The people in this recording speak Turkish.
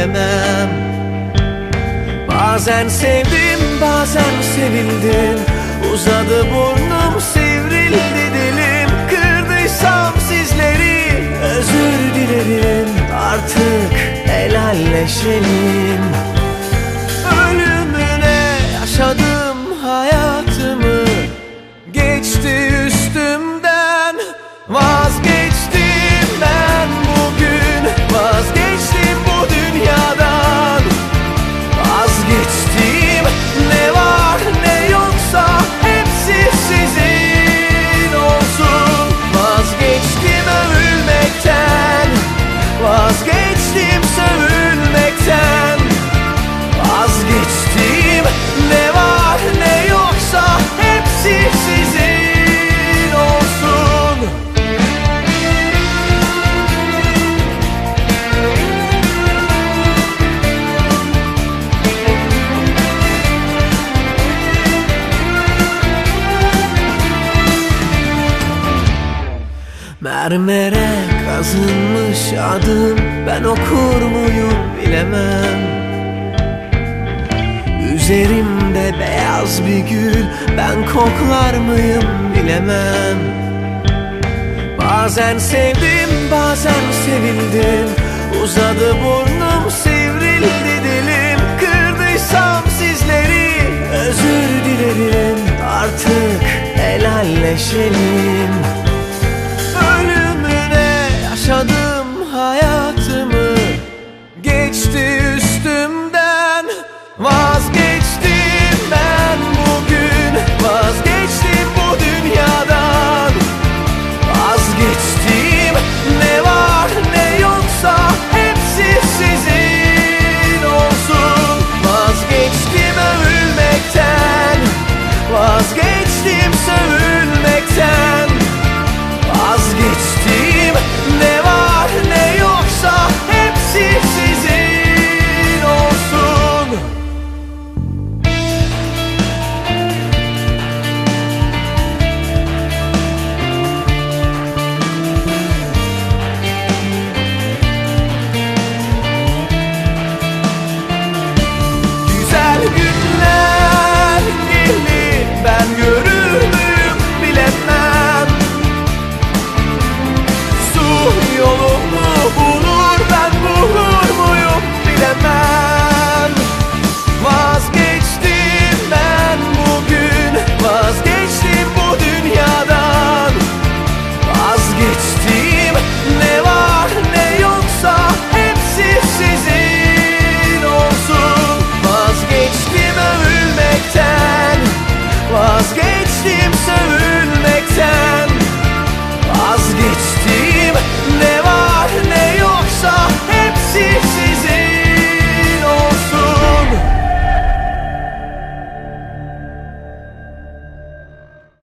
bilemem Bazen sevdim bazen sevildim. Uzadı burnum sivrildi dilim. Kırdıysam sizleri özür dilerim. Artık helalleşelim. It's the Mermere kazınmış adım Ben okur muyum bilemem. Üzerimde beyaz bir gül Ben koklar mıyım bilemem. Bazen sevdim bazen sevildim. Uzadı burnum sivrildi dilim. Kırdıysam sizleri özür dilerim. Artık helalleşelim. geçtim söğüt